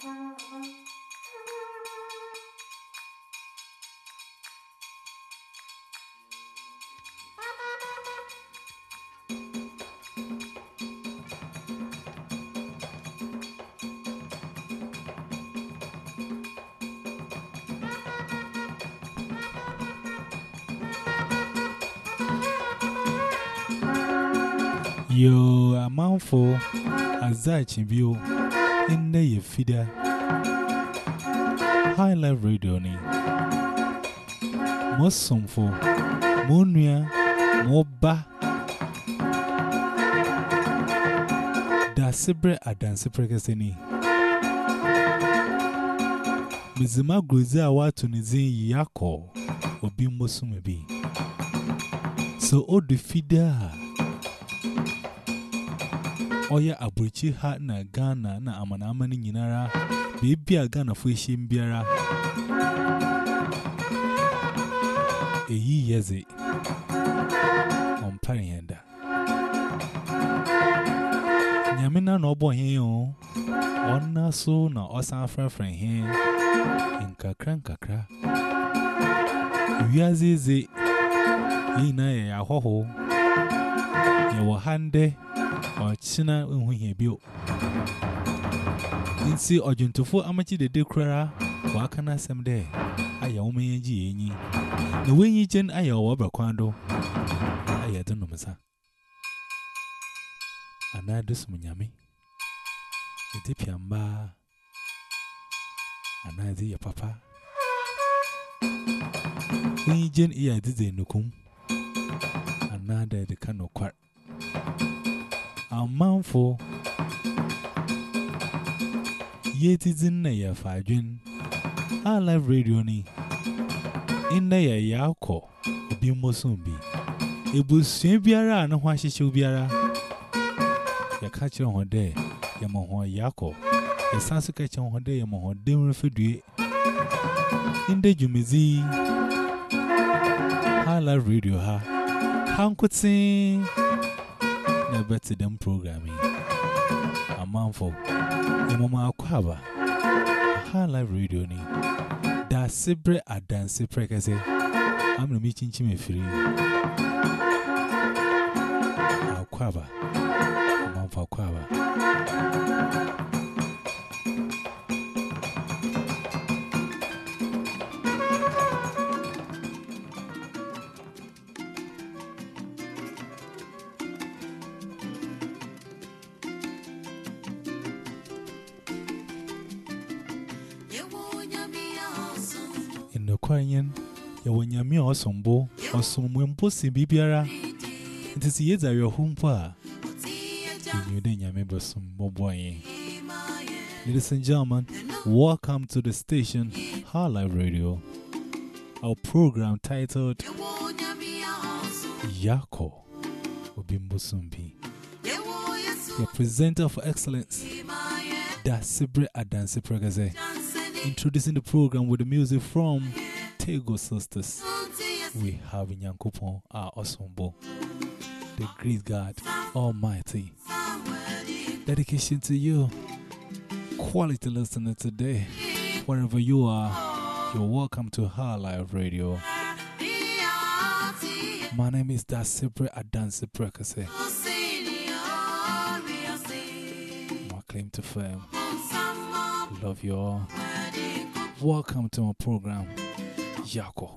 Yo, a mouthful, a zachi view Nne ye fida High Life Radio ni. Mo somfo Mo nua Mo ba Da sibre adansibre keseni Mizima grozi a watu nizin yako Obi mbosume bi. So o du fida Oya Abuchi ha na Ghana na Amanamani Yinara, Baby a Ghana Fushim Biara. A ye yeze on Parienda. Yamina no boy here, on na so na or San Fran friend here in Kakran Kakra. Yazizi, Yina, a ho ho. or China when he built. In see or Juntofo Amachi the Declara, what can I some day? I am me and Genie. The way you gen I am over Quando. I don't know, Massa. And I do some yammy. A tip yamba. And I see your papa. When you gen ear did the nukum. And now they're the kind of quart amanfo. Yetizin na ya fadwin a live radio ni. Inna ya ya akọ obi mmoson bi ebusua biara a ne ho ahyehyɛ biara yɛka kyerɛ ho dɛ yɛma ho ya akɔ yɛsan so ka kyerɛ ho dɛ yɛma ho dɛm refedue inda dwumedzi a live radio ha. Ha nkotsee na better than programming. A man for Yamama Aquaba, High Live Radio. Ni da Sibre a dance precase. I'm the meeting Chimmy free. Aquaba, a man for Aquaba. You when you're me or some bo or some when pussy be. It is years your home for. You then boy. Ladies and gentlemen, welcome to the station, High Life Radio. Our program titled Yako Obimbosumbi. Your presenter of excellence, Dasibre Adansi Prekese. Introducing the program with the music from Tagoe Sisters. We have Nyankupon, our awesome Osombo, the great God Almighty. Dedication to you, quality listener today. Wherever you are, you're welcome to High Live Radio. My name is Dasibre Adansi Prekese. My claim to fame. Love you all. Welcome to my program, Yako.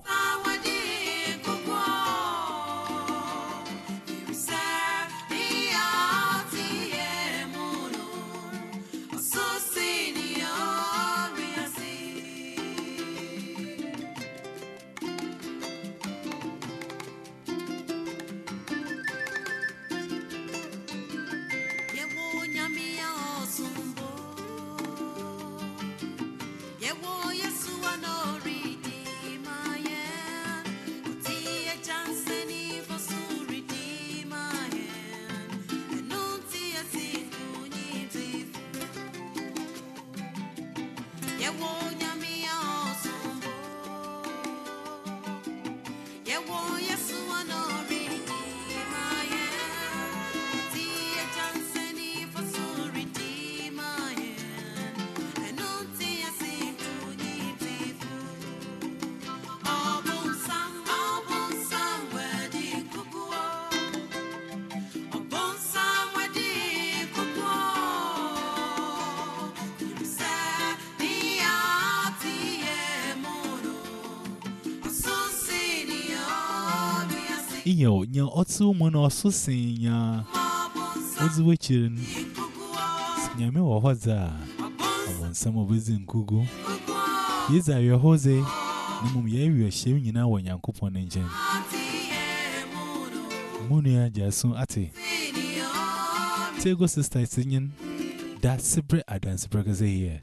yan ọtí mu na ọsọ sin ya ọdzi wekyiri n nyame wɔ hɔ dza ɔwɔ nsɛm ɔbɛdzi nkugu. Yɛdze awerɛhɔdze na mmom yɛawerɛhyɛm nyinaa wɔ nyankopɔn no nkyɛn mu nua gyaso ate tego sister sinyin da sibre adansebrɛ kɛsɛ yɛ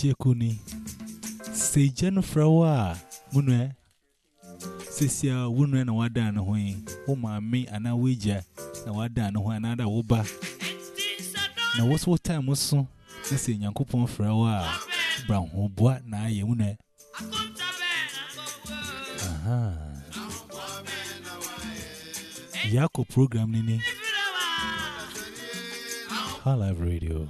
Chekuni. Say Jennifer, Munwe. Sisia, Wunwe, and Wadan, Huin, Oma, me, and I wager, and Wadan, who another Uba. Na wos what time was so? This is Yankupon for a while. Brown, who na Yune. Aha. Yako program, Nini. High Live Radio.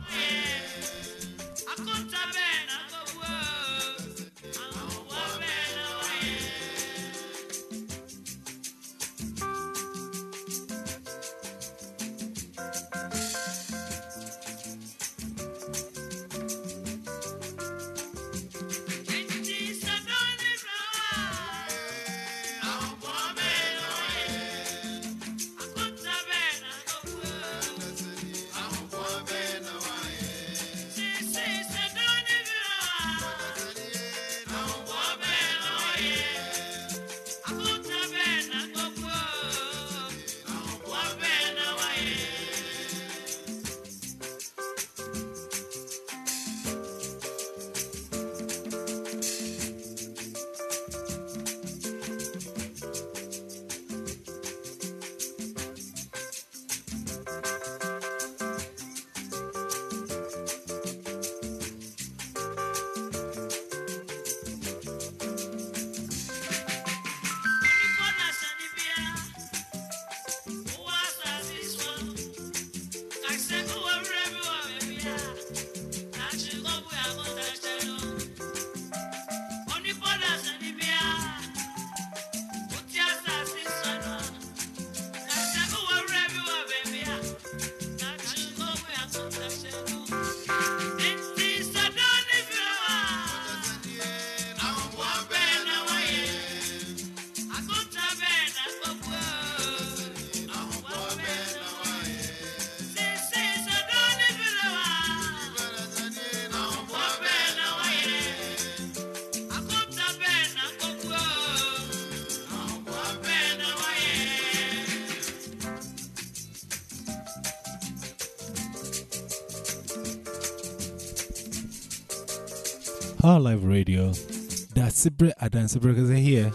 That's Breakers are here.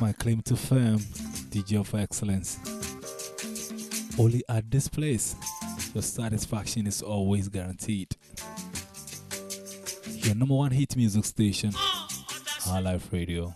My claim to fame, DJ of excellence. Only at this place, your satisfaction is always guaranteed. Your number one hit music station, Power Live Radio.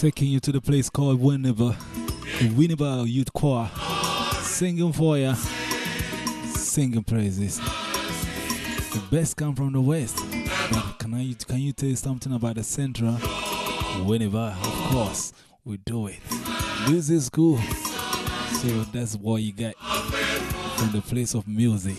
Taking you to the place called Winneba, Winneba Youth Choir, singing for you, singing praises. The best come from the west. But can I can you tell something about the central? Whenever, of course, we do it. This is cool. So that's what you get from the place of music.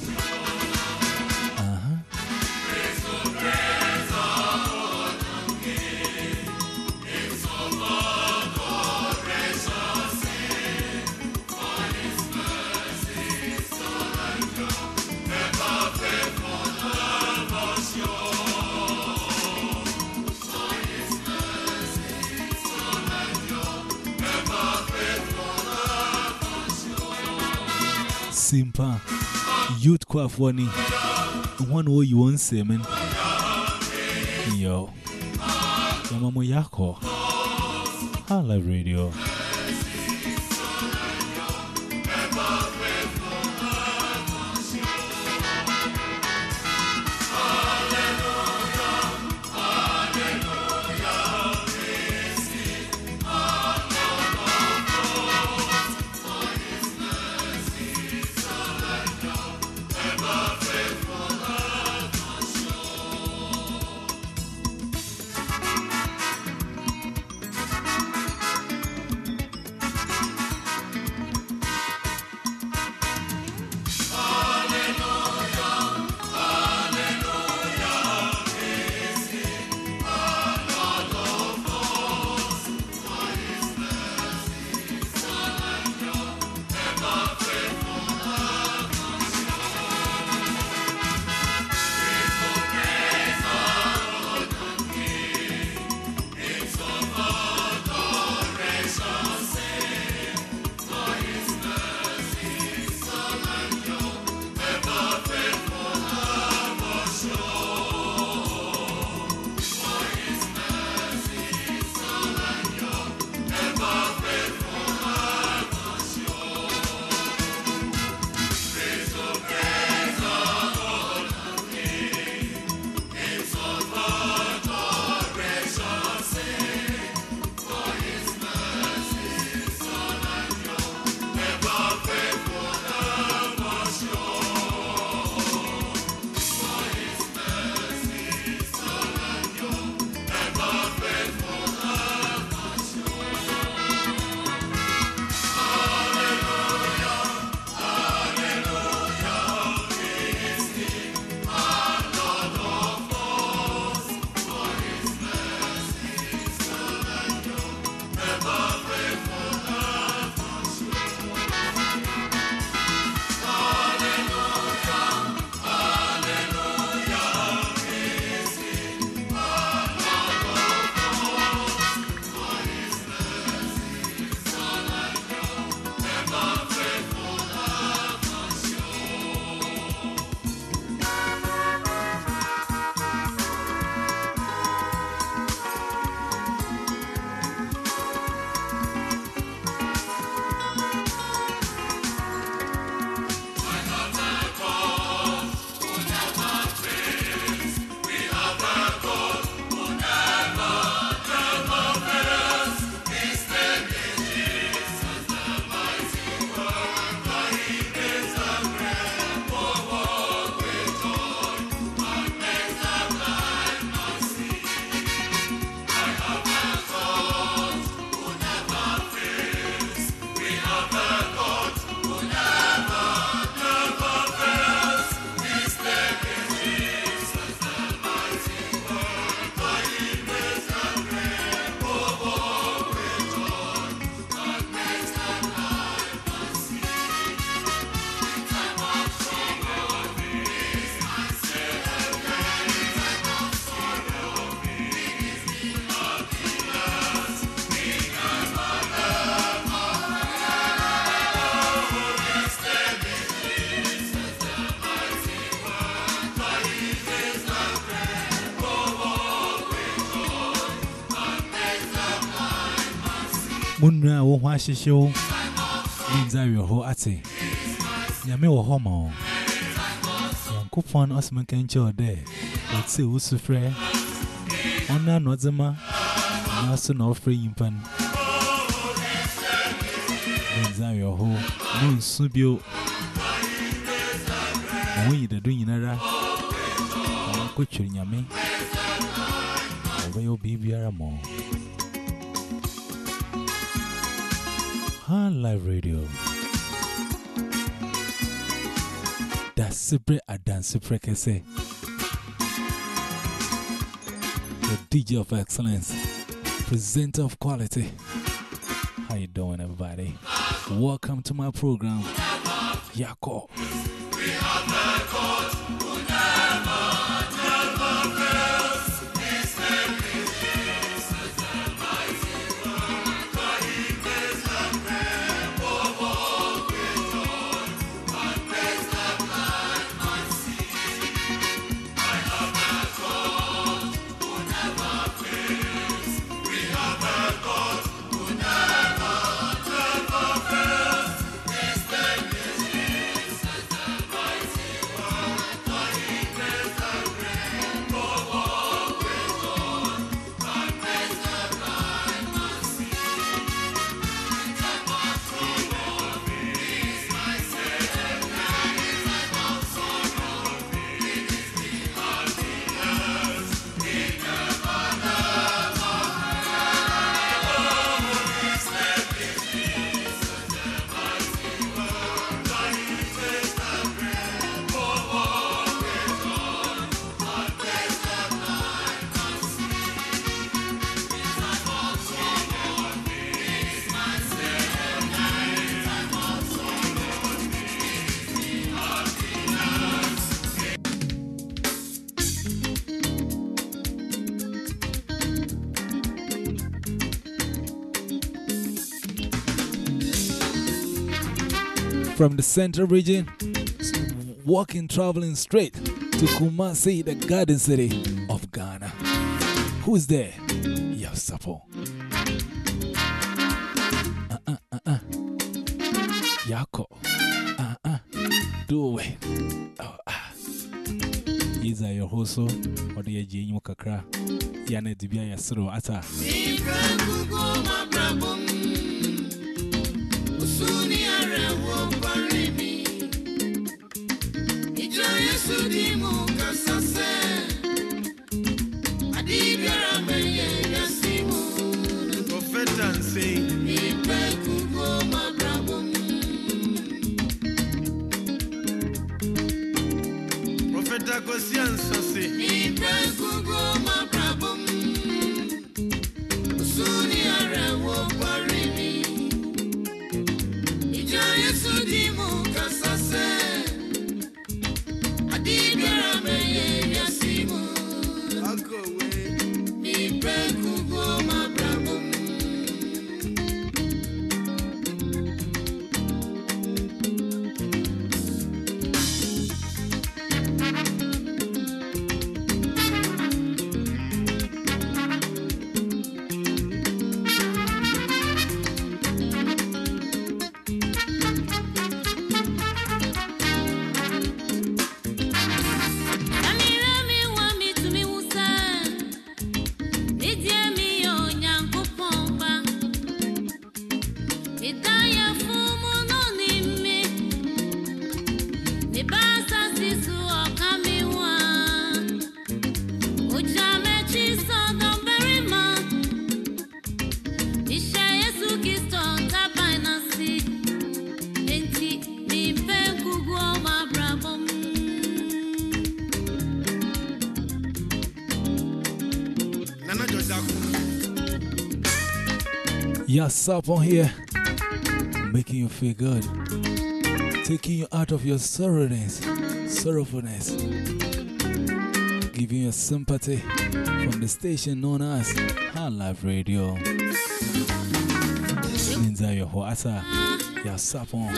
Youth funny. One way you won't say, man. Yo, Yamamu Yako, Hala Radio. one show means that you're whole at it. Yami or homo. Young coupon Osman can chill there. Let's see who's free. On a nozema, Nelson offering in pan. Means that you're whole. Moon subio. We the doing another. I'm a coach in Yami. Over your baby, I'm more. Live Radio. Dasibre Adansipre Kese. The DJ of excellence, presenter of quality. How you doing, everybody? Welcome to my program, Yako. From the central region, walking, traveling straight to Kumasi, the garden city of Ghana. Who's there? Yasapo. Uh uh uh uh. Yako. Uh uh. Do it. Oh, ah. These are your hoso, or the Ajin Kakra. Yana Dibia Yasro Ata. Yesu di mu kasase Adi biara Yasapo here, making you feel good, taking you out of your sorrowness, sorrowfulness, giving you sympathy from the station known as Han Life Radio. Ninja your Hoata, Yasapo.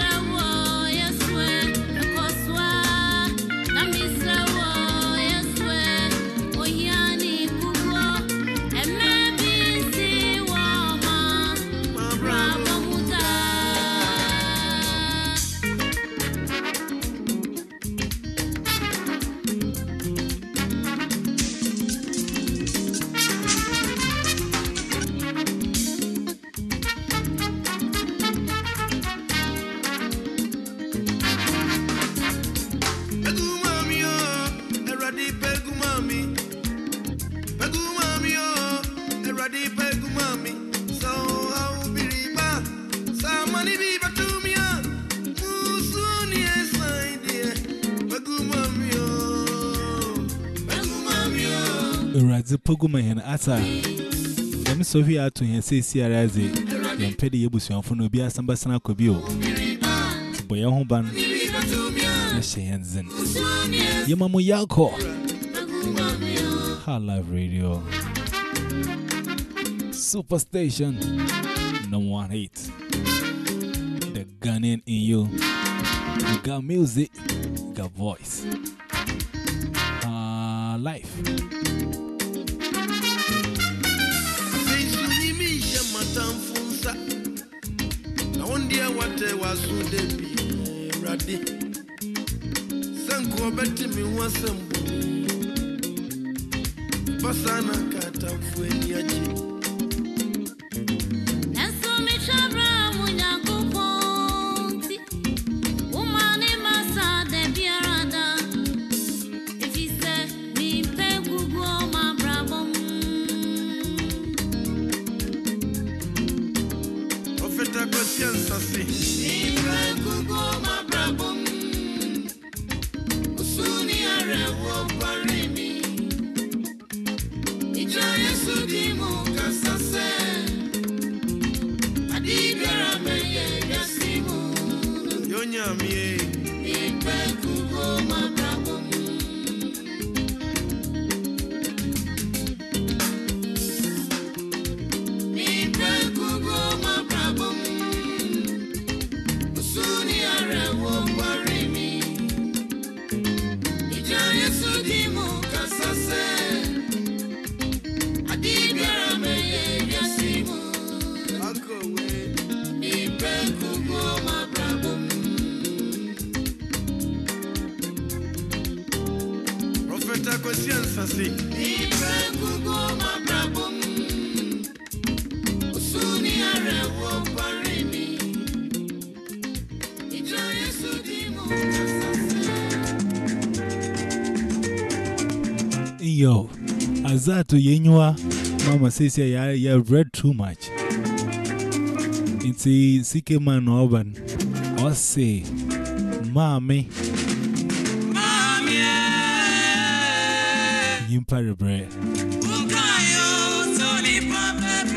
Let me so to him say, See, Razi, and Peddy Yabusian for no be Sambasana Kobio. Boya. Yamamu Yako, High Live Radio, Superstation, no one hate. The Ghanaian in you. You got music, you got voice. Uh, life. Wasu debi radi. Sanko beti mi wasembo basana katamfu eniachi Nanso zato yenywa mama says ya ya read too much. Nti sike man oban ose mami mami yimpa rebre ukayo toni papepe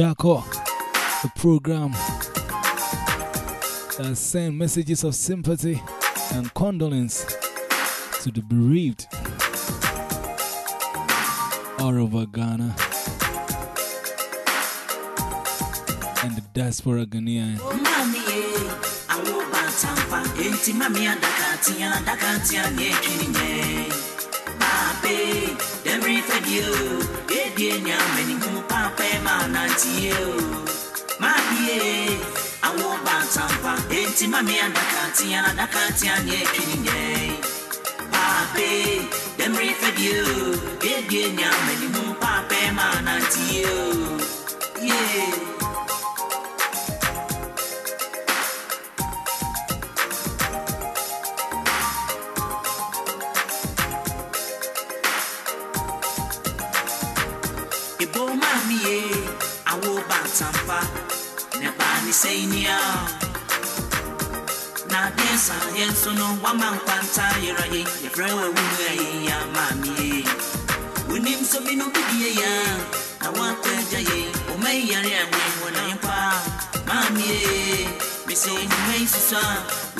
yako, the program that sends messages of sympathy and condolence to the bereaved all over Ghana and the diaspora Ghanaian ẹ máa nà díẹ̀ o má bíyè àwọn bàtàǹfà etí mami àdàkà tí àdàkà tí a ní ẹtù nìyẹn pàpẹ dẹmírí fẹbi o. Gbẹgbẹ ní àmẹnimú pàpẹ máa nà díẹ̀ o. Yeah. so no one man can tire ye your friend will win ya mammy when him so me no be ya I want to jay o may ya when I pa mammy me so may susa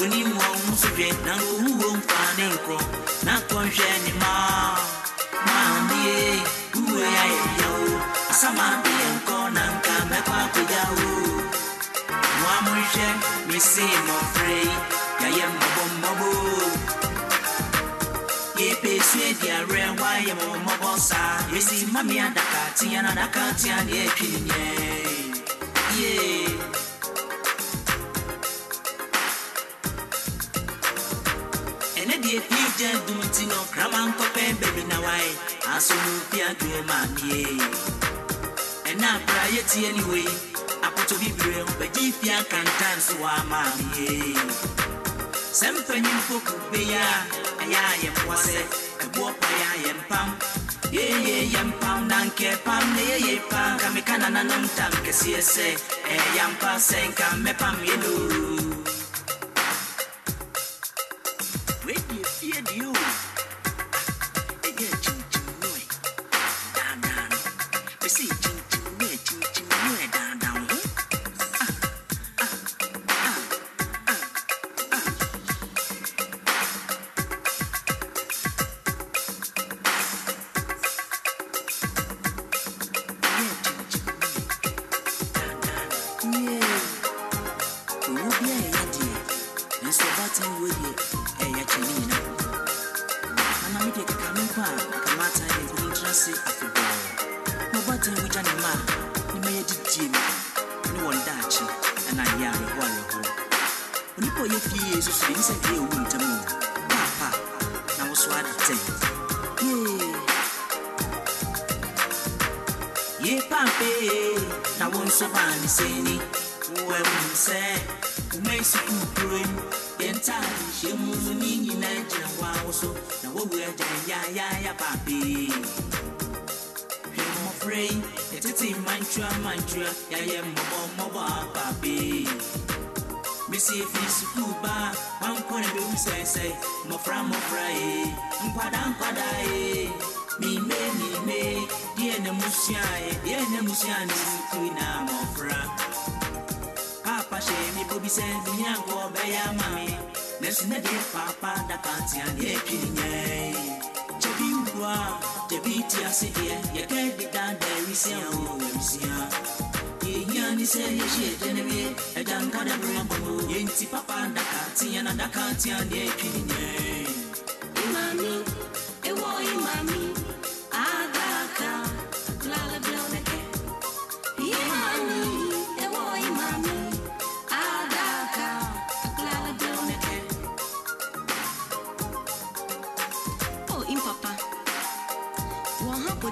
when him won't so get na who won't find him cro na kon jenny ma mammy who ya yo asama be en kona nka me kwa kujawo Mwa mwishe, misi mofrei, ya yembo pe sue di arɛ wa yɛ mo mɔbɔ saa yɛsi mami adaka tia na adaka tia ne ɛtwi nyɛ yee ɛnɛ deɛ fii gya dum ti no krama nkɔpɛ na wae aso no bi adwuma maamie ɛna akora yɛtie ne wei apoto bibire bɛgye fia kantan so wɔ amaamie sɛ sɛ ɛboɔ paeɛ a yɛmpam yeye yɛmpam na nkɛ pam na yeye pam ka meka nananom tam kɛseɛ sɛ ɛyɛmpa sɛ ye pampe na wo nso baa ne sɛni woahu sɛ woma sukuu kurom yɛntaade hyɛ mu ne nyinaa gyina wo a wo so na wowu agya yaayaya pampe hwɛ mmɔfra yi yɛtete mantwa mantwa yɛayɛ mmɔbɔmmɔbɔ a pampe mesi efi sukuu ba wankɔ na bɛwu sɛsɛ mmɔfra mmɔfra ye eh, nkwada nkwada ye eh. Mime mime deɛ na musuae deɛ na musua ne sukuu na mmɔfra papa hyɛ me bobi sɛ dunia nkɔ bɛyɛ ama me nanso na deɛ papa daka ntea ne atwi ne nyɛe gyabi wu a gyabi ti ase deɛ yɛka deda da awisia o awisia yɛhia ne sɛ yɛhye ɛgyene wie agya nka da berɛ bɔno yɛnti papa daka teɛ na daka tea ne atwi ne nyɛe Imami, ewo imami,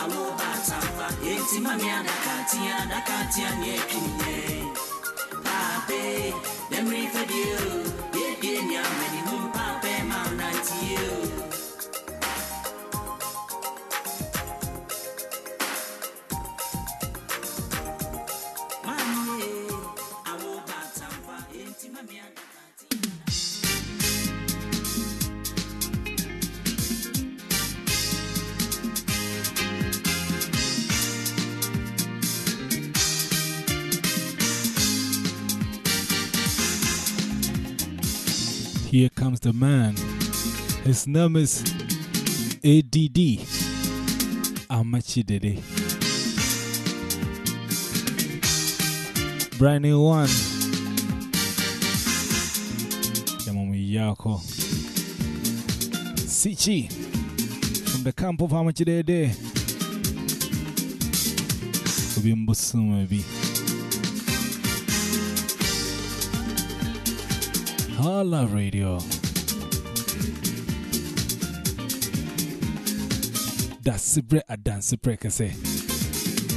e awo batampa enti mami adaka tea daka tea ne atwi ne nyɛe pape dɛmre fɛbio Here comes the man. His name is ADD. Amachi Dede. Brand new one. Yamamu Yako. Sichi. From the camp of Amachi Dede. Hala Radio. That's Sibre Adansi Prekese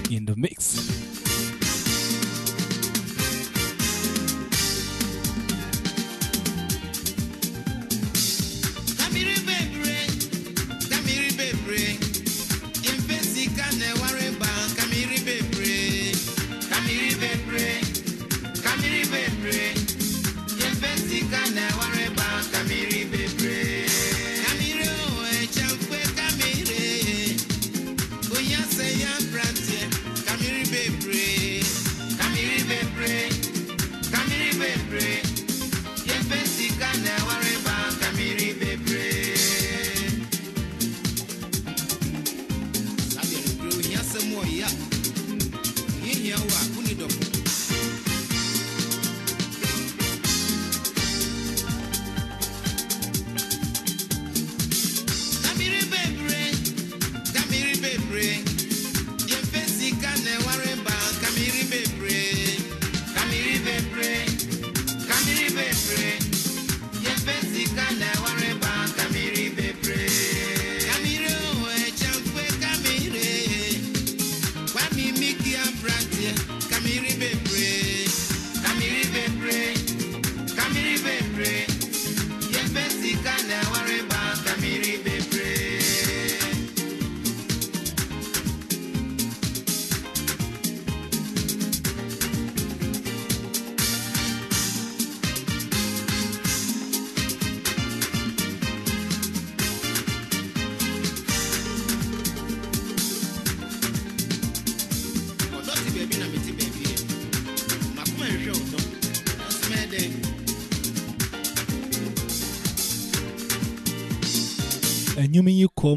in the mix.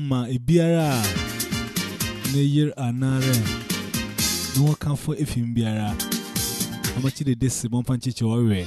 ma ebiara ne yir anare no kan for ifim biara. Amachi de desi bompa chiche owe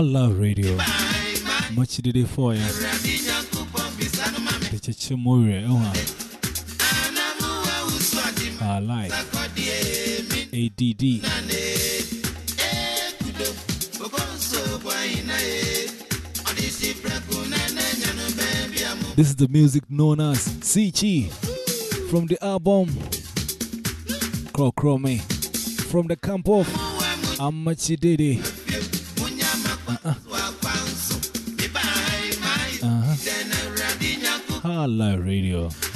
All Love Radio. Much did it for you. The Chichimuri, oh, ADD. This is the music known as Sichi from the album Crow Crow Me from the camp of Amachidede. Live Radio.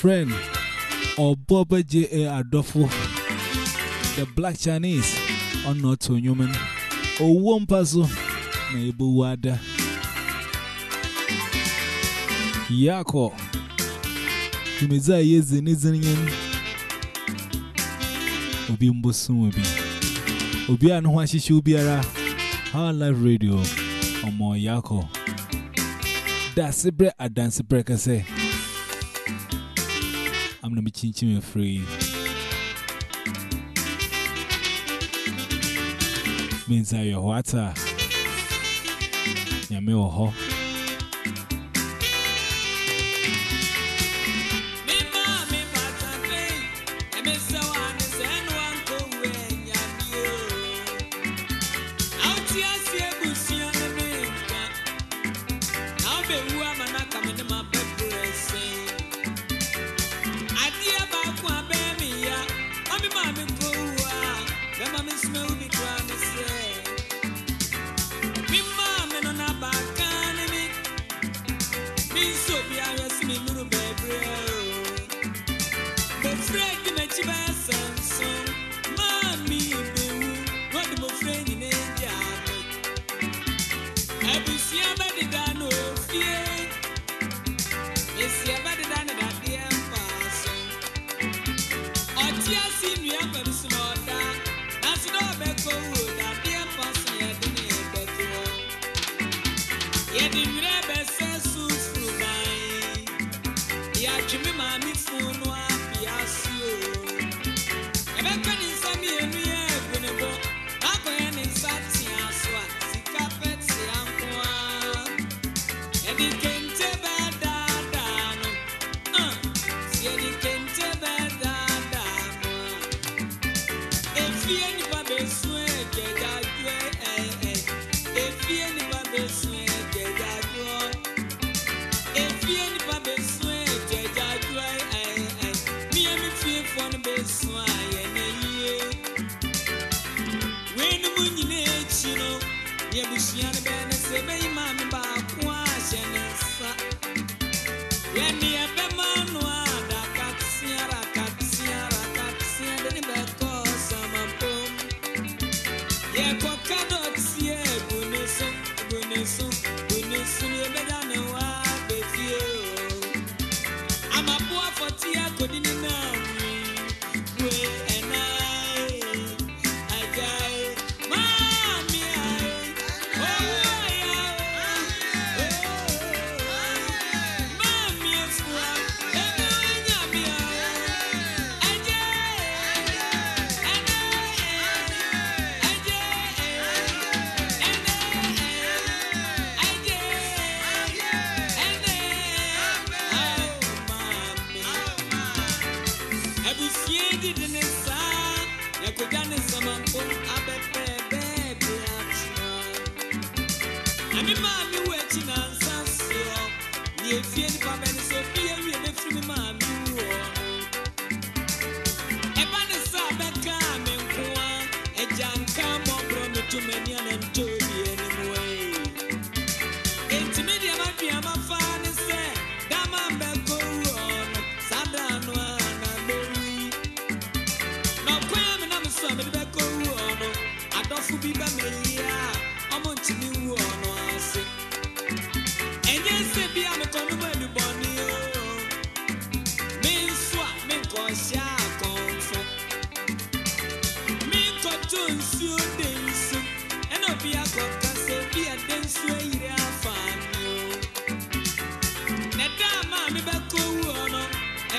friend or Boba J.A. Adolfo, the black Chinese, or not to human, or one puzzle, maybe water. Yako, you may say, yes, in his name, Obi Mbosun will be. Obi and Shubiara, our live radio, or more Yako. That's a break, a dance breaker, say. I'm not chin chin free. Means I your water. Yamil.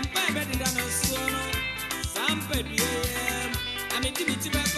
Empire better than a son. Some bed, yeah. I mean, Timmy Tibet.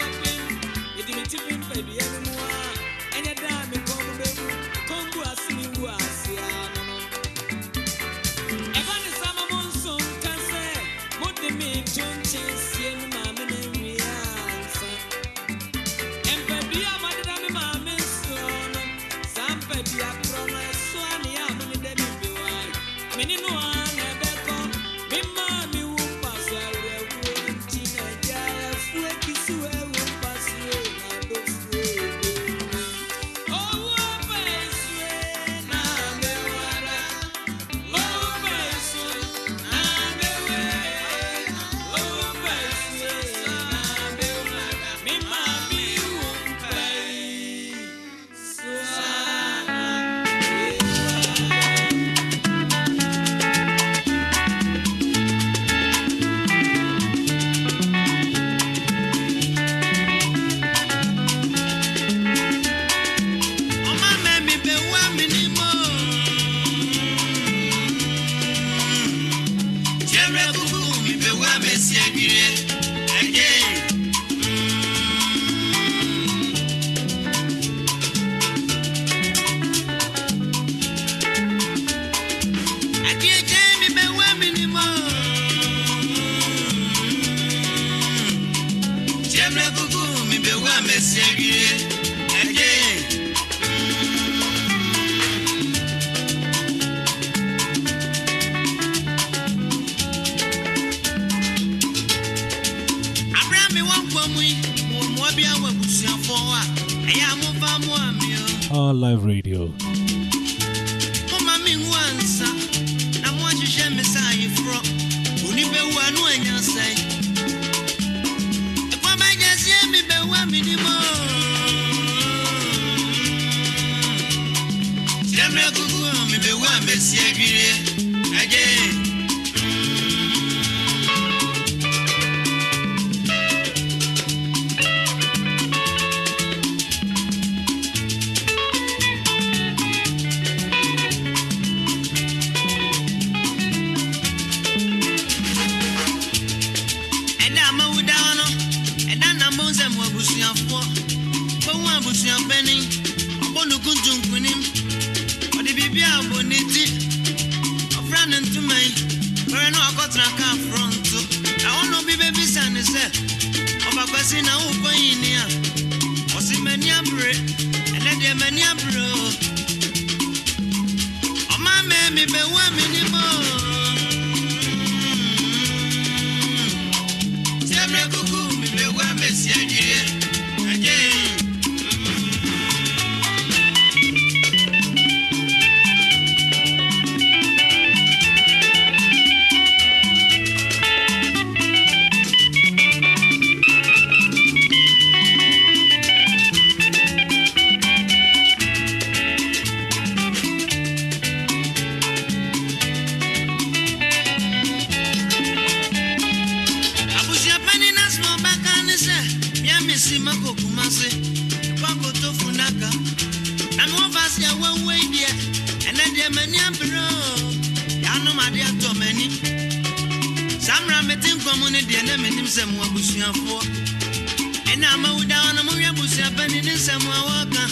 asɛm a wɔka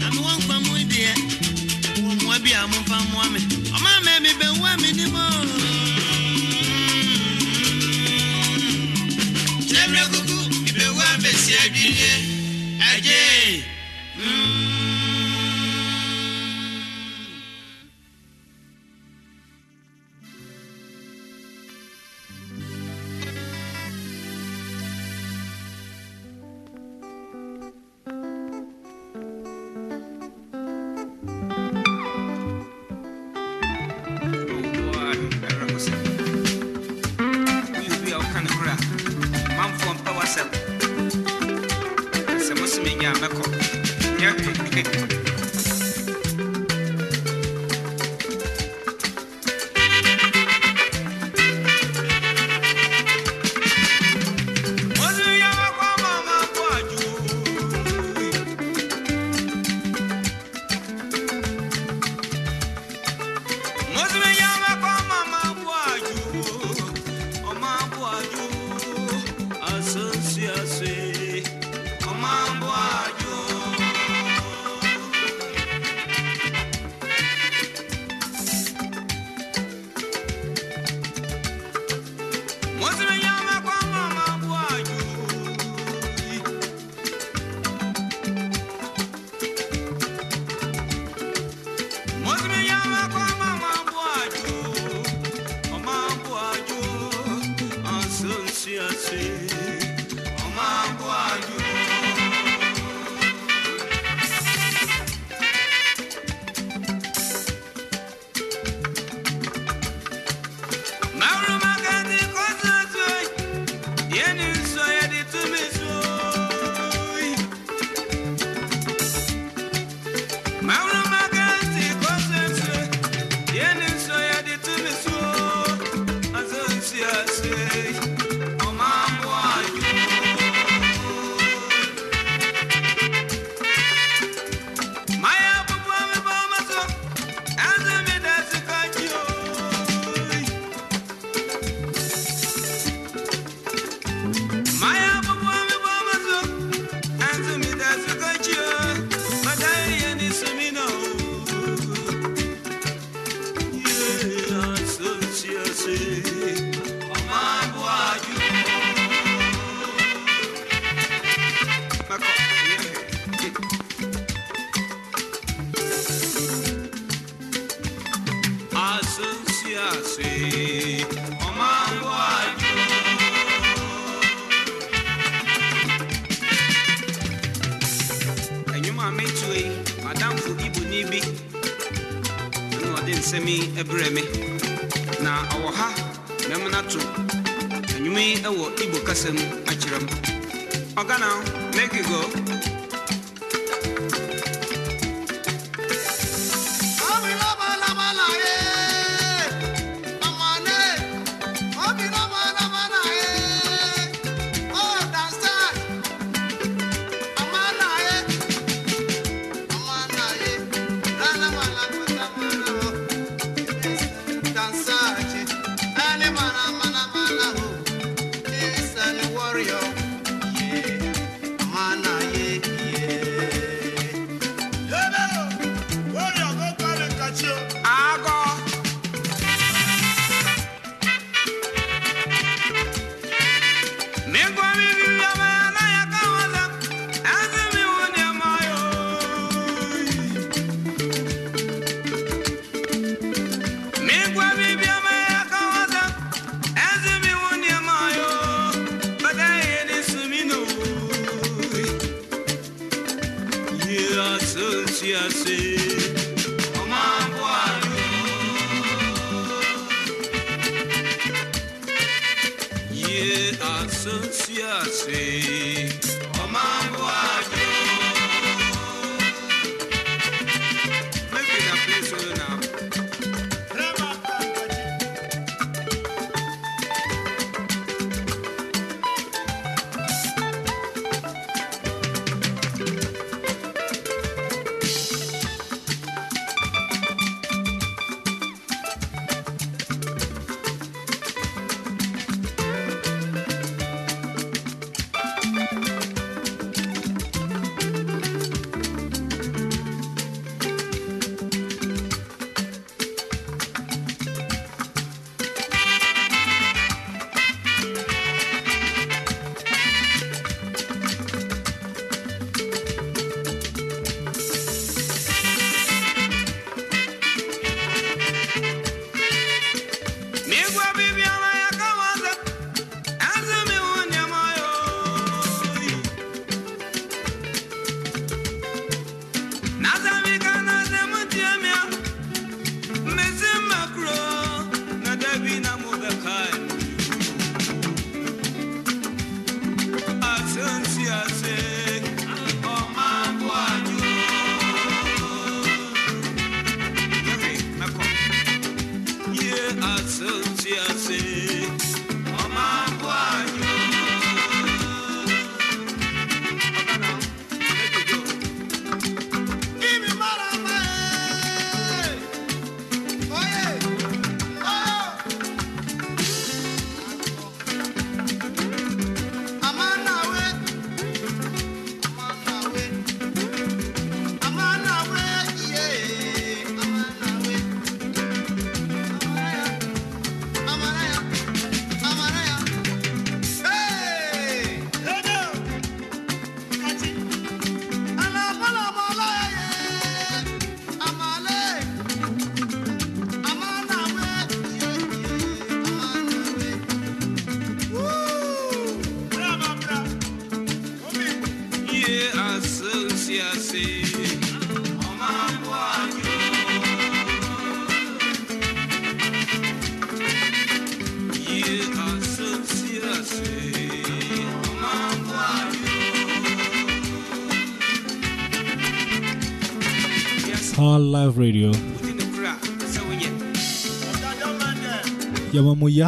na me wɔnkwa mu deɛ wɔmmoa bi a momfa mmoa me ɔma ma me bɛwua menim o kyerɛmmerɛ kuku mebɛwua mbɛsi adwinnie agye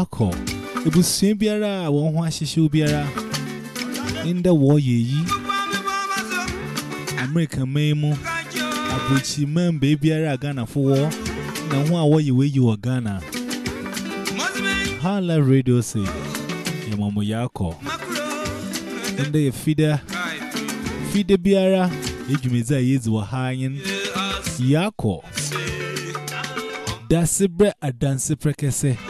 Jacob, Ebusin Biara, one who has shoe Biara in the war ye American Memo, Abuchi Man, baby Biara, Ghana for war. Now, who are you where you Ghana? Hala Radio say, Yamamu Yako, and they feeder, feeder Biara, Ejumiza is Wahayan Yako. That's a bread, a dancer, precise.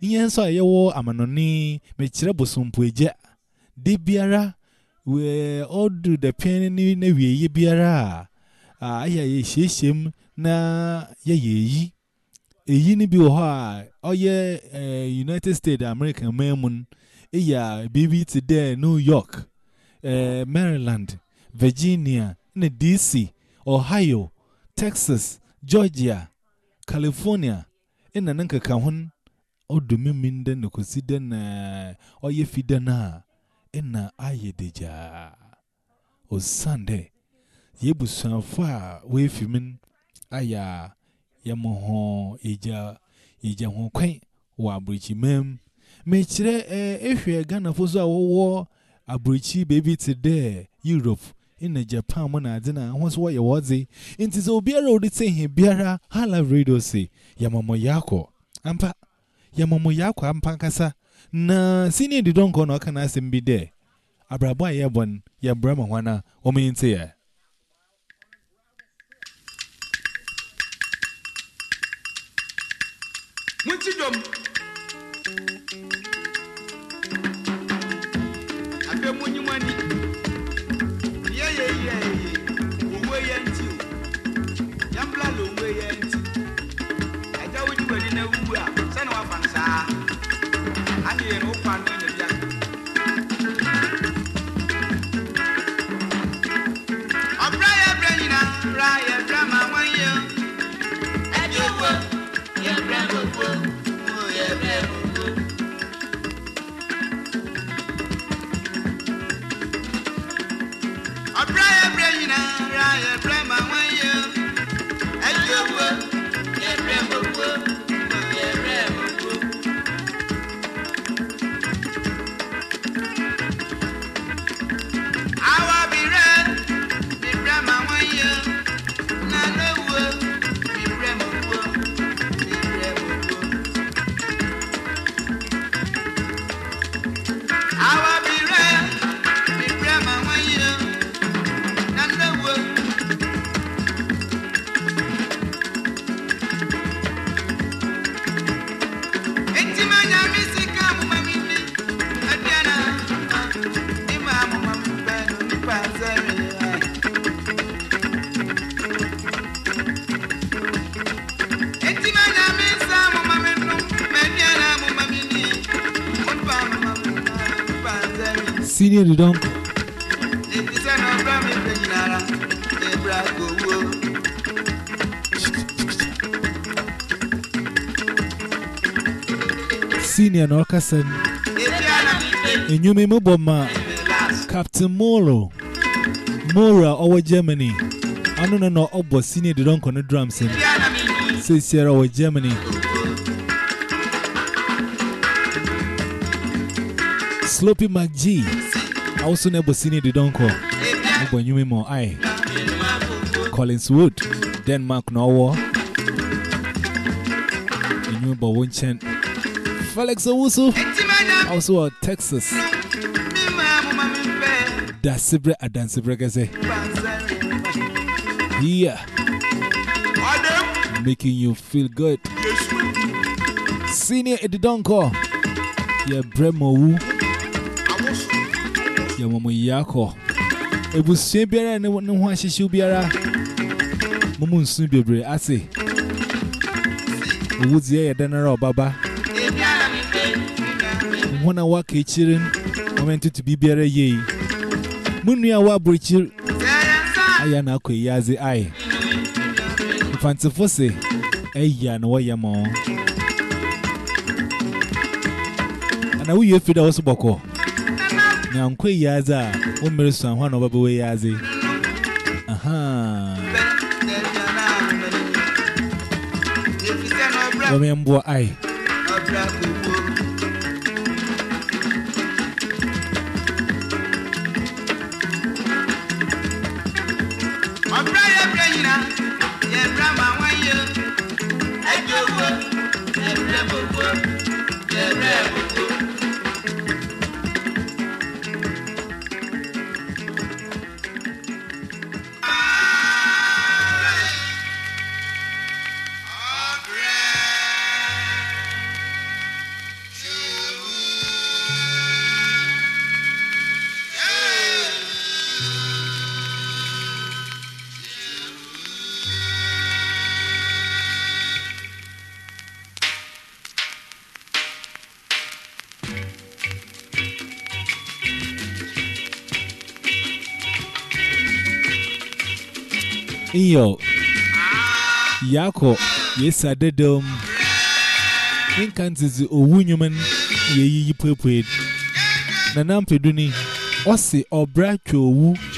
ihe nso a yɛwɔ amanɔni mekyerɛ bosompoagya de biara wee ọdụ dapịa na wieyi biara a ayɛ yɛhyiahyia na yɛyɛ eyi. Eyi no bi wɔ hɔ a ɔyɛ united states america man mu no. Ɛyɛ biribi te dɛ new york maryland virginia ne dc ohio texas georgia california ɛna ne nkeka ho no. o d u m i m i n d e n o k o s i d e n o y e f i d e. Ye f r mem. Me chere e f e a n a baby today, Europe. in Japan when I didn't once what you was it. It is Obiara, or the Biara, Hala Radio say, Yamamo Yako. Ampa. Yamamu Yakwa Mpankasa. Na senior did don't go no can ask him be there. Abraba Yabon, Yabrama ya. Mwiti dom. Ape mwenye mwani. Ye ye ye ye. Uwe ye ntiu. Yambla lo uwe ye yentiu. Wadi na wu a. Se na wafa nsa. nye di dɔm. senior na ɔkasa ni enyuma mu captain moro Mora a germany ɔno no na obo senior di dɔm kɔ ne drums mu seesiara ɔwɔ germany. Sloppy McGee also never seen it, don't call. But you mean more, Collins Wood, Denmark, Norway. You knew about Winchen. Felix Owusu, also uh, Texas. Dance break, a dance break. I say, Yeah. Making you feel good. Senior Edidonko. Yeah, Bremowu your mama yako. A busy beer and no one she should be a moon soon be brave. I say, Woods, yeah, dinner or baba. One hour kitchen, I meant to be beer a ye. Munia wa breacher. I am not quay as the eye. Fancy for say, A yan, why am I? And Nyankwe Yaza, Umirsu, and one of Abu Yazi. Aha. Remember, I. Daniel, Yako, yes, I did them. In Kansas, a woman, ye, ye, ye, ye, ye, ye, ye, ye, ye, ye, ye,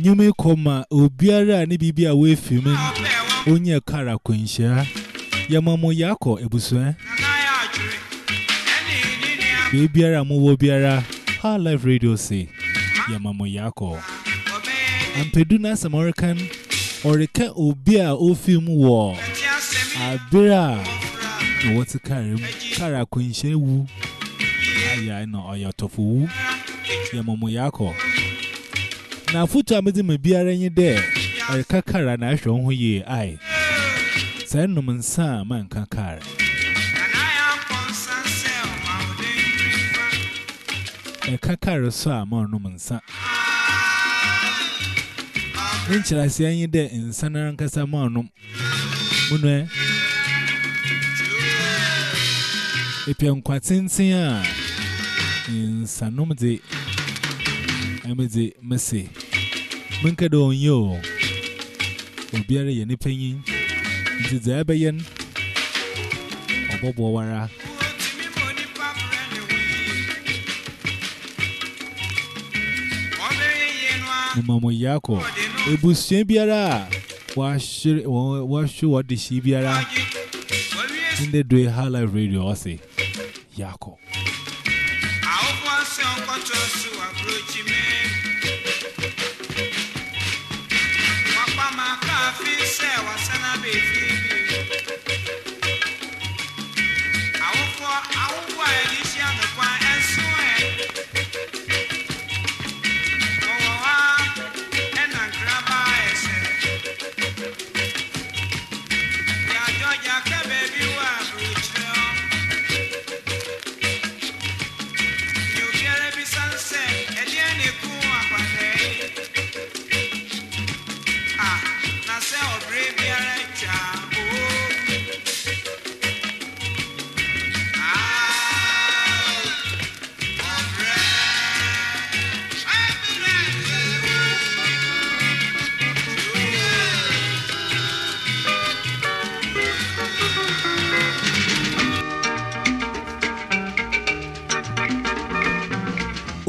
enyume koma obiara ni bibi a wefi mu onye kara kwenshia. Ya mamu yako ebuswe eh? bibiara muwo biara. Ha live radio si, ya mamu yako ampeduna samarican orike obi a ofi mu wo. Abira. Na wati karim kara kwenshia wu ya na oyatofu wu. Ya mamu yako na afutu a mede me biara nye dɛ ɛka kara na ahwɛ wo ho yie ae. Saa nnom nsa a manka kara ɛka kara so a manom nsa. Ne nkyerɛaseɛ nye dɛ nsa no ankasa manom munɛ ɛpia nkwa tenten a nsanom de I'm the Messi. Munkado on you. Obiara yeni penyin. Nti dza ebeyen. Obobo wara. Mama Yako. Ebusyen biara. Washir washu wadishi biara. Inde dwe highlight radio ose. Yako. Fún ọsẹ ọkọtọ sí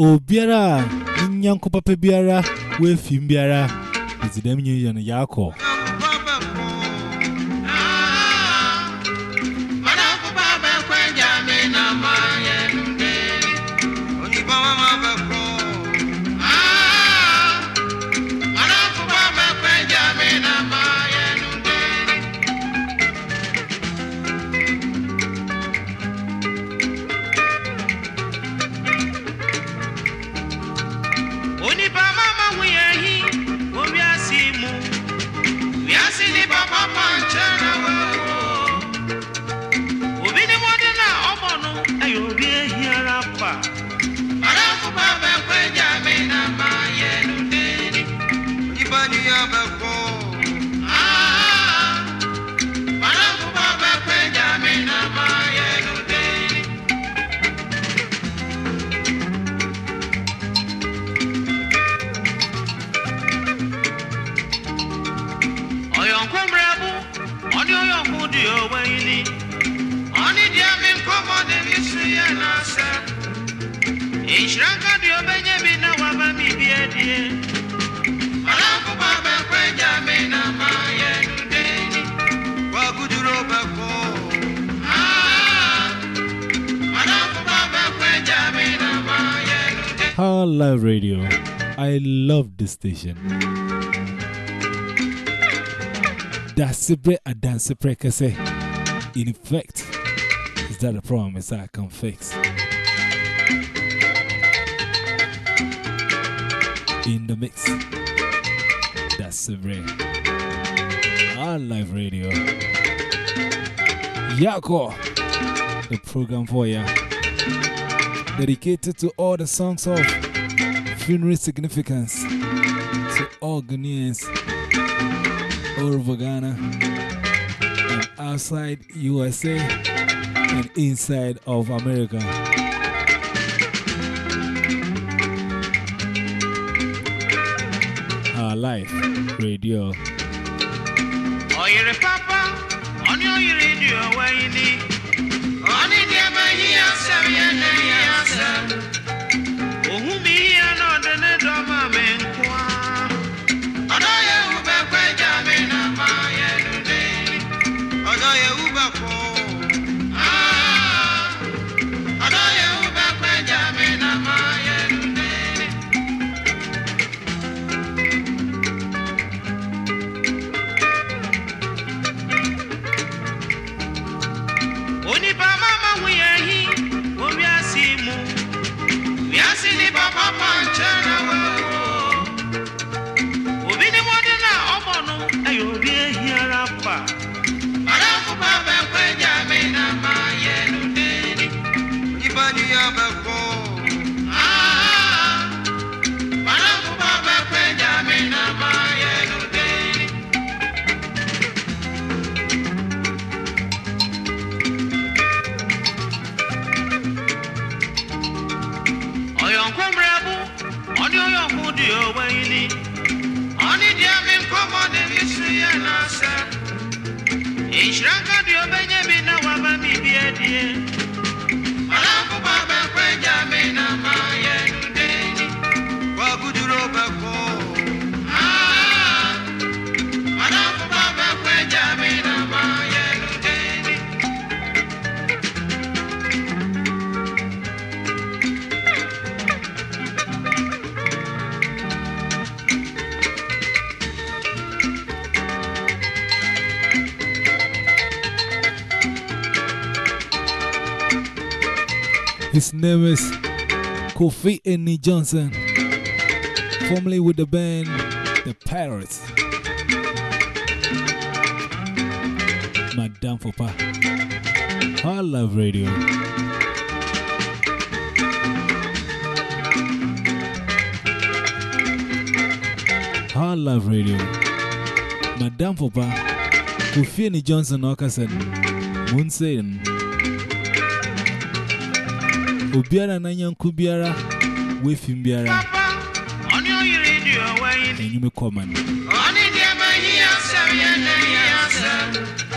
Obiara, Nyanko Papa Biara, Wefim Biara, it's them you and Yako. High Life Radio. I love this station. Dasibre Adansi Prekese. In effect, is that a promise I can fix? In the mix. Dasibre. High live Radio. Yako. The program for ya. Dedicated to all the songs of funeral significance to all Ghanaians all over Ghana and outside USA and inside of America. Our life radio. His name is Kofi Annie Johnson, formerly with the band The Pirates. Madame Fopa. I love radio. I love radio. Madame Fopa. Kofi Annie Johnson, Okasan. Moon Obiara na nyanku biara, wefim biara. And you may come on. Only the money answer, and the answer.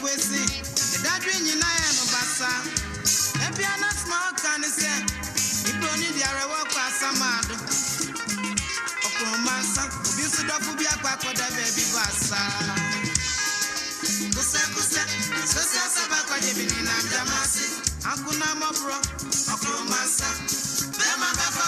kwesi ìdájọ́ ìyìn náà yẹn nù bàtà ẹbí anásùnmọ́ ọ̀kan ní sẹ́ ìbúrò onídìí arẹwà ọkọ̀ àsámàdù ọkùnrin máa ń sá òbí fún dọ́kú bí apapọ̀ dábẹ́ bí bá a sá. kùsẹ́kùsẹ́ sọ́sẹ́ sábà kọjá ibi ní nàìjíríà máa sí akúnámọ́pùrọ̀ ọkùnrin máa ń sá bẹ́ẹ̀ máa bá.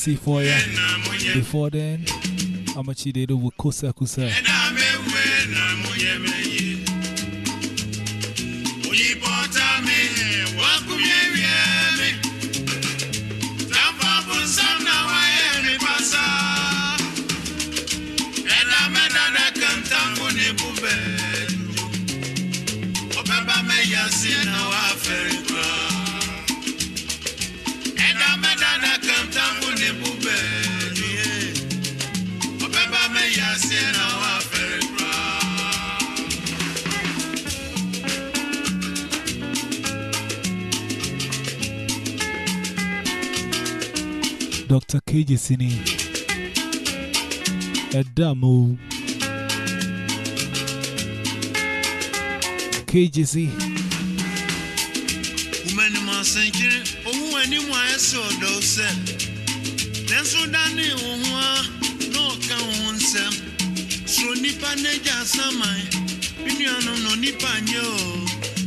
see for you. Before then, I'm a chidero with Kosa Kusa. Dr. KJ Sini, Adamu, KJC. Woman, my sanctuary, oh, any more, I those. Then so done, no count on sem. So nipa neja sama, Piniano no nipanyo,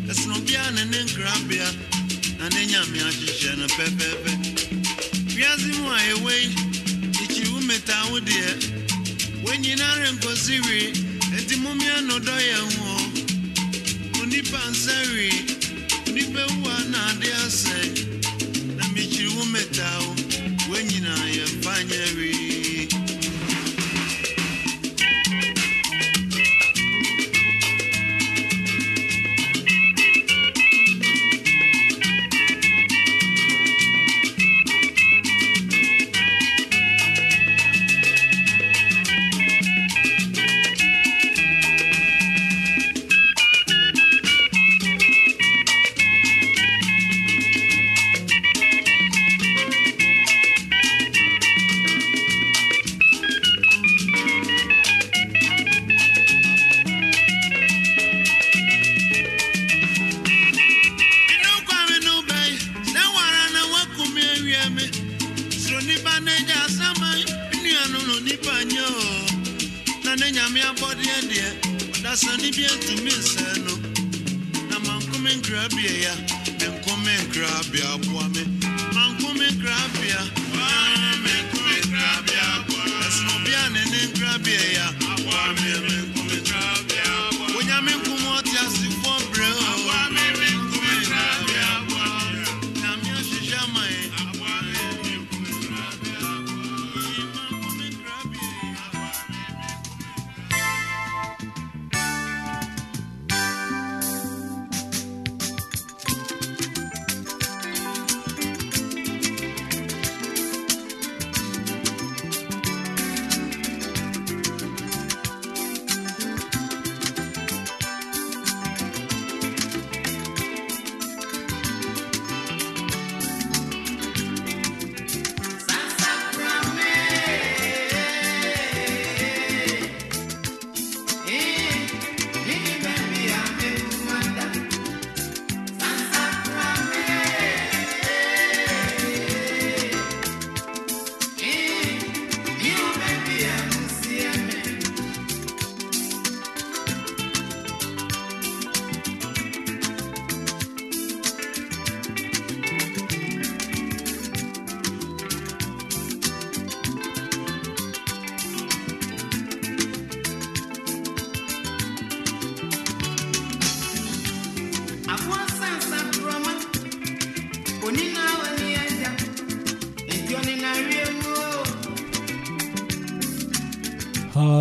as no pian and grab ya, and then yammy, I should share a pepper. wiase mu a ɛwɔ yi ikyiri wo mmeta wo deɛ wɔnyinare nkɔsi wie enti mommea no dɔ na ade asɛe na mekyiri wo mmeta wo wɔnyinaa yɛmfa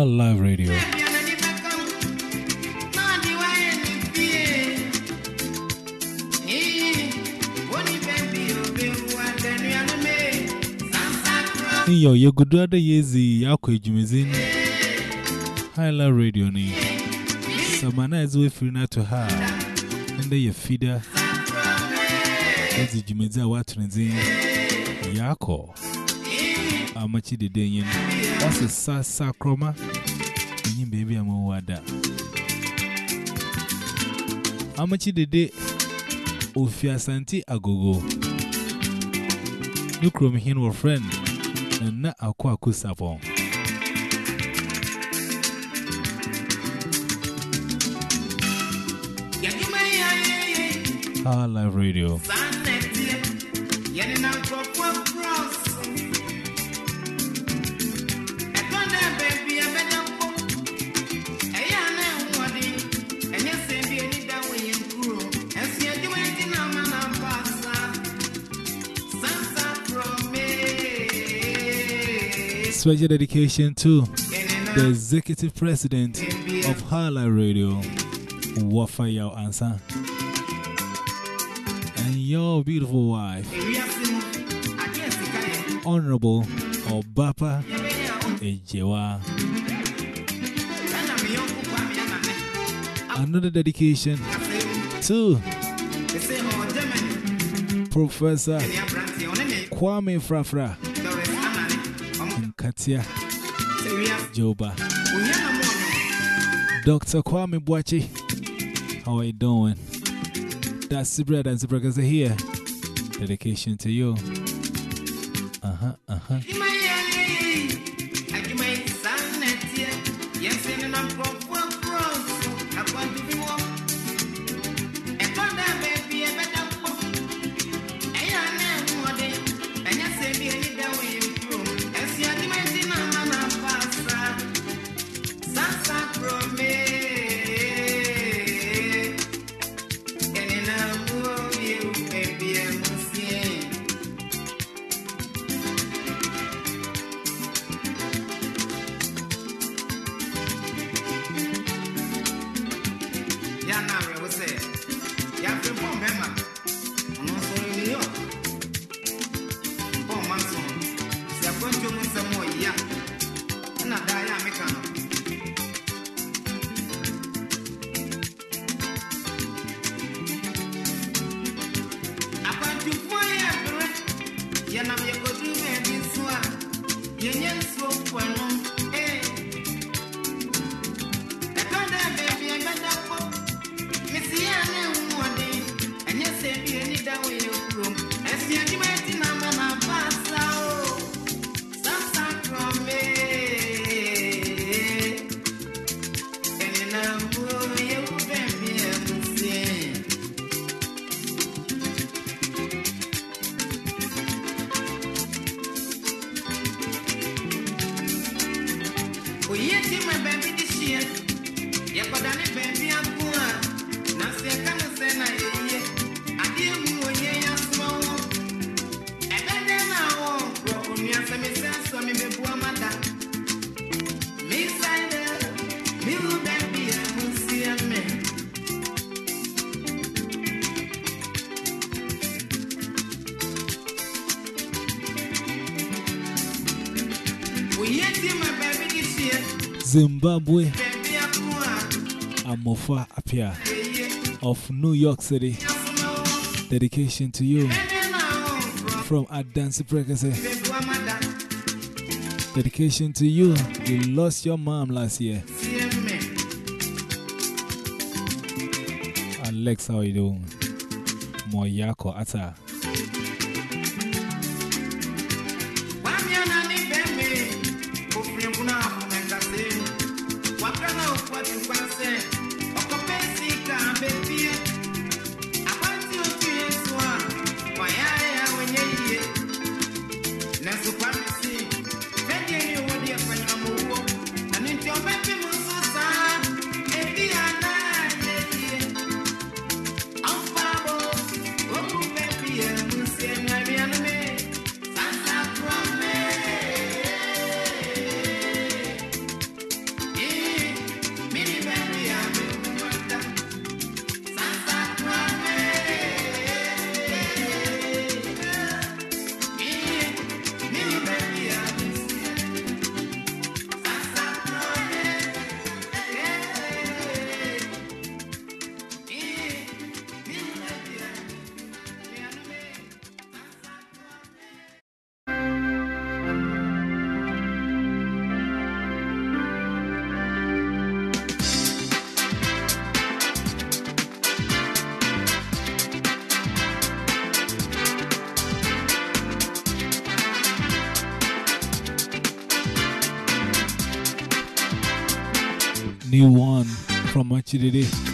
Live Radio. Iyo yegudada yezi yako ejumezini live Radio ni. Samana eziwe firina to ha Ende ye fida. Ezi jumezia watu nezi Yako Yako. amachi de den yin. Ɔse sa sa kroma. Ɛnyin baabi a mawɔ ada amachi dede ofi asante agogo. Ne kurom hen wɔ friend na akɔ akɔ sapɔn Ah, live radio. Special dedication to the executive president of Highlight Radio, Wafa Yao Ansa, and your beautiful wife, Honorable Obapa Ejewa. Another dedication to Professor Kwame Frafra Katia Joba. Dr. Kwame Boachi, how are you doing? That's the bread and the breakers here. Dedication to you. Uh huh, uh huh. Zimbabwe, Amofa Apia of New York City. Dedication to you from Adansi Prekese. Dedication to you. You lost your mom last year. Alex, how you doing? Moyako Ata wakana ukwati mpase okopesikambepie Petit Dédé.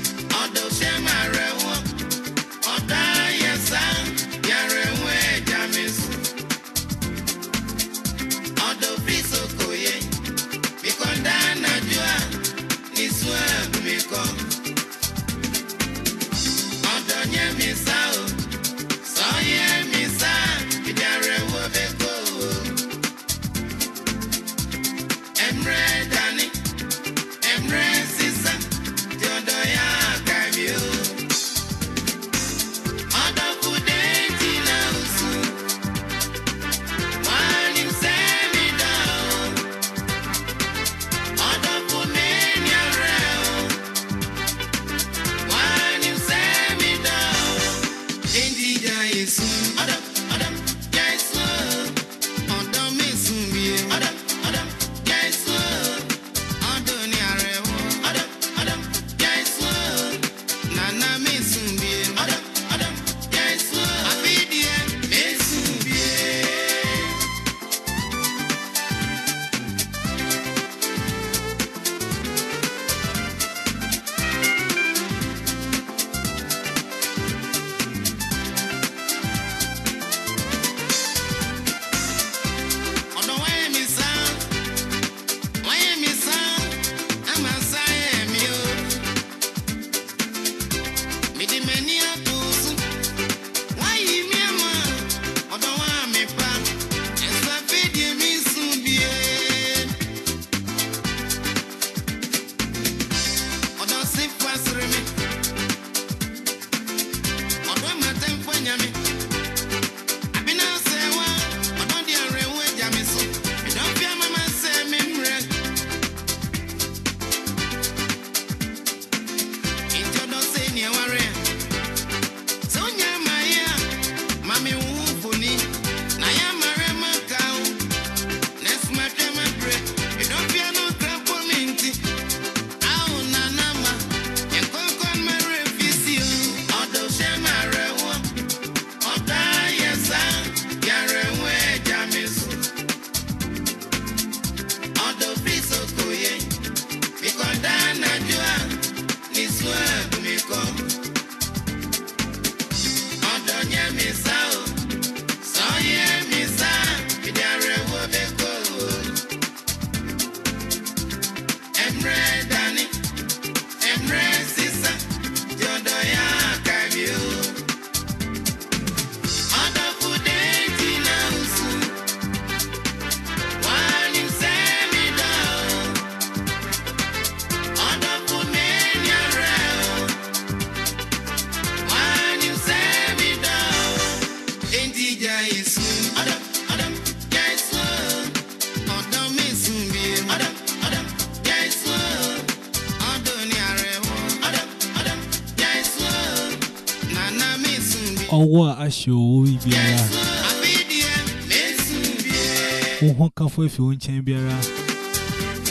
Who hook up with you in Chambiera?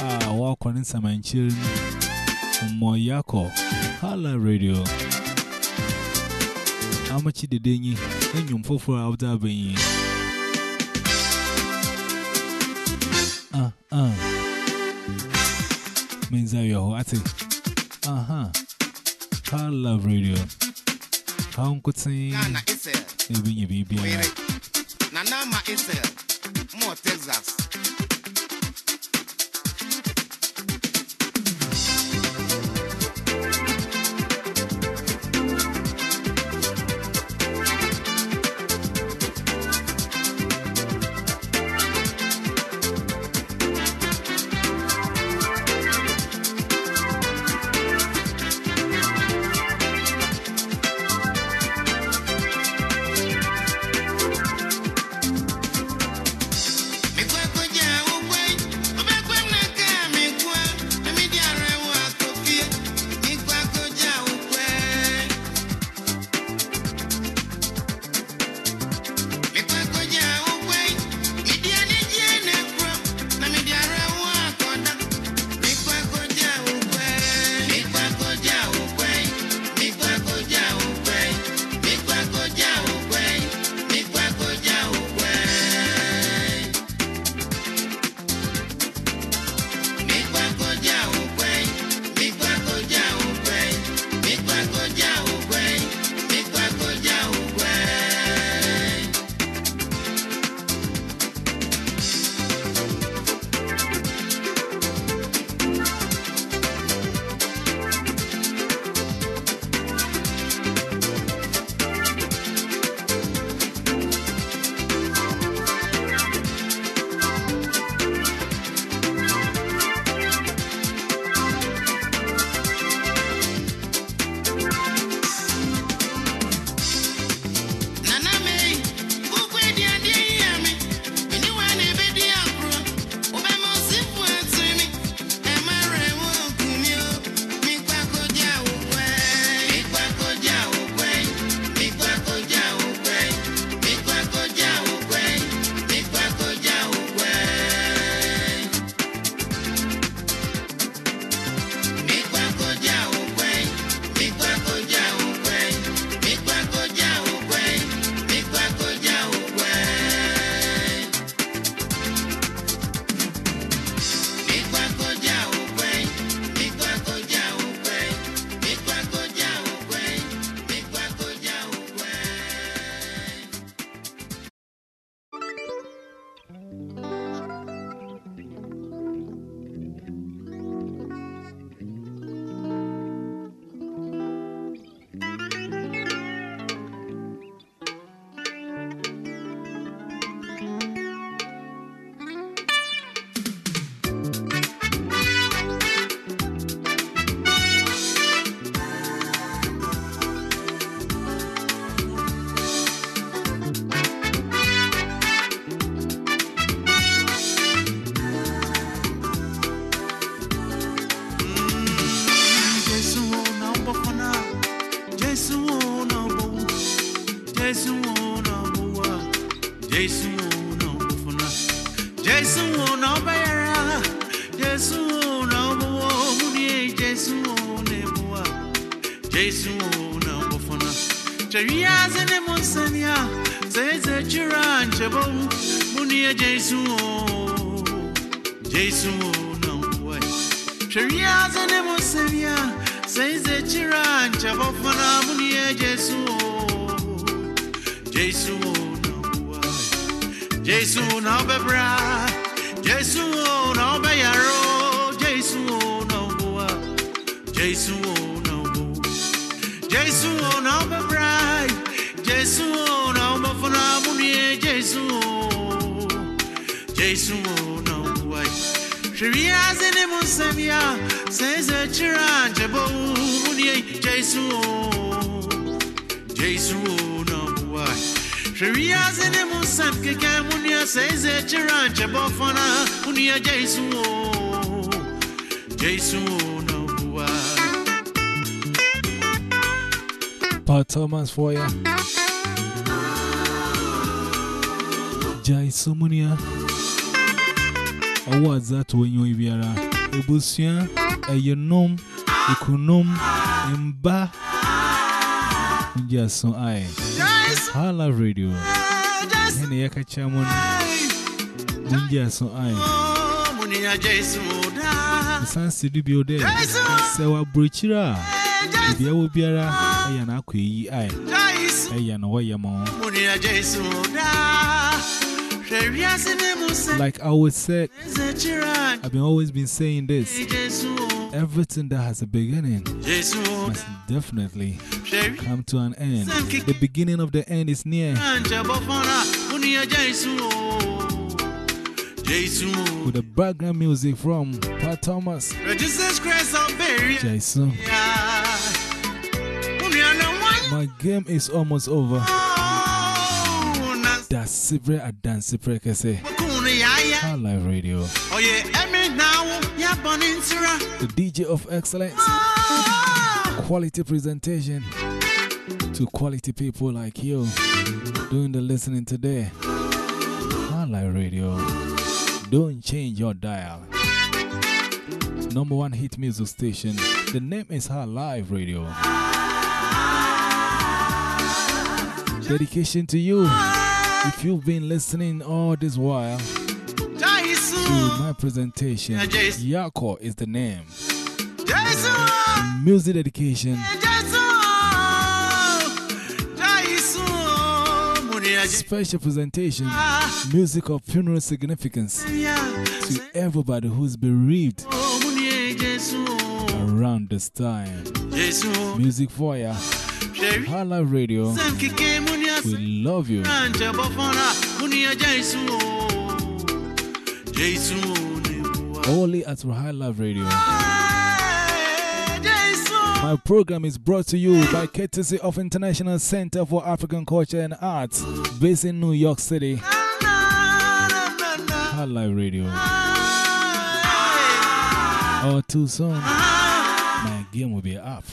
Ah, walk on some and children. Moyako, Hala Radio. How much did they need? And you for out of being. Ah, ah. Means I your hearty. Aha. Hala Radio. How could say? Ghana is it. Nana ma it more Texas. Bebra Jesu na beyaro Jesu na boa Jesu na bo Jesu na bebra Jesu na bafuna muni Jesu Jesu na boa Shria zene musamia Seze chira jebo muni Jesu Jesu Sharia zene musam keke munia seize chiranche bofana munia Jesu Jesu no bua Pat Thomas for ya. Jai Sumunia. Awards that when you biara. Ebusia, Eyenom, Ekunum, Mba. Munja so. Hala Radio. Yaka chamon. Munja so munia San. Sewa brochira. Eh, Bia wo biara eya na akweyi ai. Jesu Eya na wo yemo. munia Jesu da Sharia zene musam Like I would say, seize chiranche I've been always been saying this. Everything that has a beginning must definitely come to an end. The beginning of the end is near. Anja bofana munia Jesu Jesu With the background music from Pat Thomas, Jesus Christ of Beria Jason. Munia na one My game is almost over. Oh, That's Sibre Adansi Prekese. kuni ya ya Our live radio. Oh, Oye emi The DJ of excellence. Quality presentation to quality people like you doing the listening today. Live radio. Don't change your dial. Number one hit music station. The name is Live Radio. Dedication to you. If you've been listening all this while Jesu my presentation, Yako is the name. Music dedication. Jesu Jesu Munia special presentation, music of funeral significance to everybody who's bereaved Oh Jesu around this time. Music for ya, Sharia Hala Radio. Sam kike munia We love you. Only at High Love Radio. My program is brought to you by courtesy of International Center for African Culture and Arts, based in New York City. High Live Radio. Or too soon, my game will be up.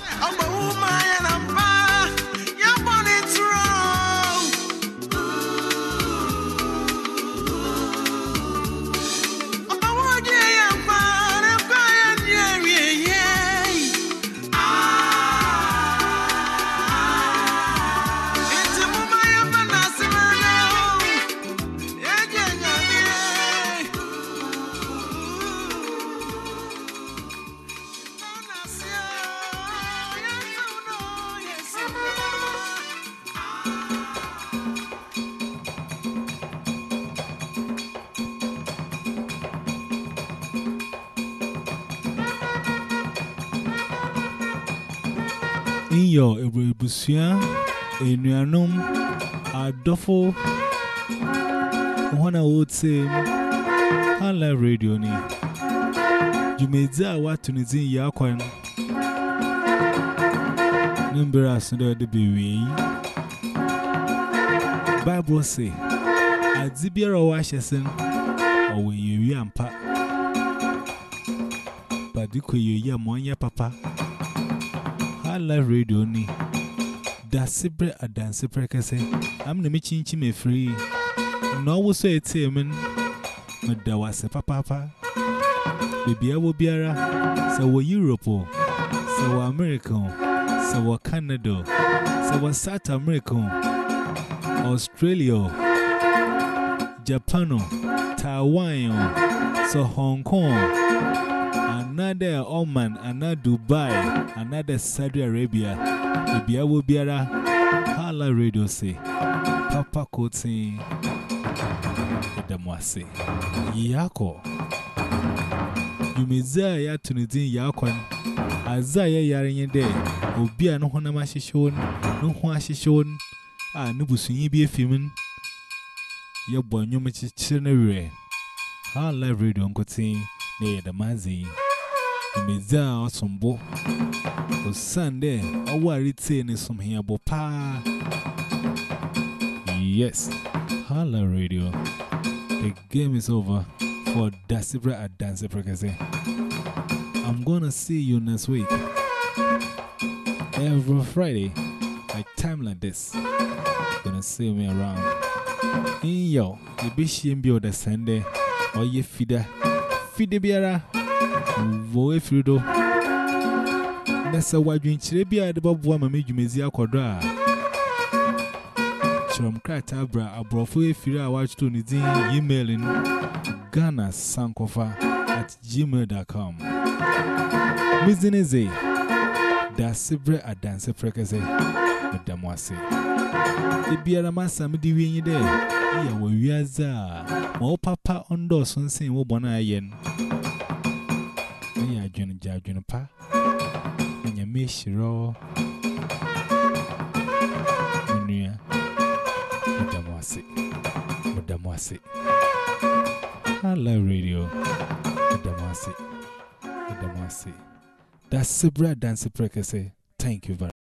Your Ebusia, in your num, a duffel, one I would say, like radio. You may say what to Nizin Yakwan. Number as the baby. Bible say, a zibia or washason, or when you yampa. But you could you yam one ya papa. One Life Radio ni. Da sibre a dan sibre kese. Am na michin chi me free. No wo so ete men. Me da wase papa papa. Bibia wo biara. Se wo Europe o. Se wo America o. Se wo Canada. Se wo South America o. Australia o. Japan. Taiwan. So Hong Kong. another Oman, another Dubai, another Saudi Arabia, Ibiawo Biara, Hala Radio say, Papa Kotin, Damwase, Yako, Yumiza ya tunizin yakon, Azaya yarin yende, Obia no hona mashishon, no hona shishon, a nubusunyi bi efimin, ya bonyum chichirne wire. Hala Radio Nkotin, ne yɛ da mazin say, or some bo. O Sunday, I worry saying some here, bo pa. Yes, Hala Radio. The game is over for Dasibra Adansi Prekese. I'm gonna see you next week. Every Friday, like time like this. Gonna see me around. In yo, the bishim be the Sunday, or ye feeder. Feeder biara. Voe Frido. Nessa Wadrin Chirebia, the Bob Wama made you Mizia Quadra. Chum Kratabra, a brofo Fira, I watched to Nizin, emailing Ghana Sankofa at gmail.com. Mizinize, Dasibre at Dance Frequency, Madame Wasi. The Biaramasa, Midiwin, you there. Yeah, we're Yaza. More papa ondo doors wo saying, Oh, adwene ja adwene pa. Nya me shiro. Nua. Madamwase. Madamwase. Hala Radio. Madamwase. Madamwase. That's Sibra Adansi Prekese. Thank you very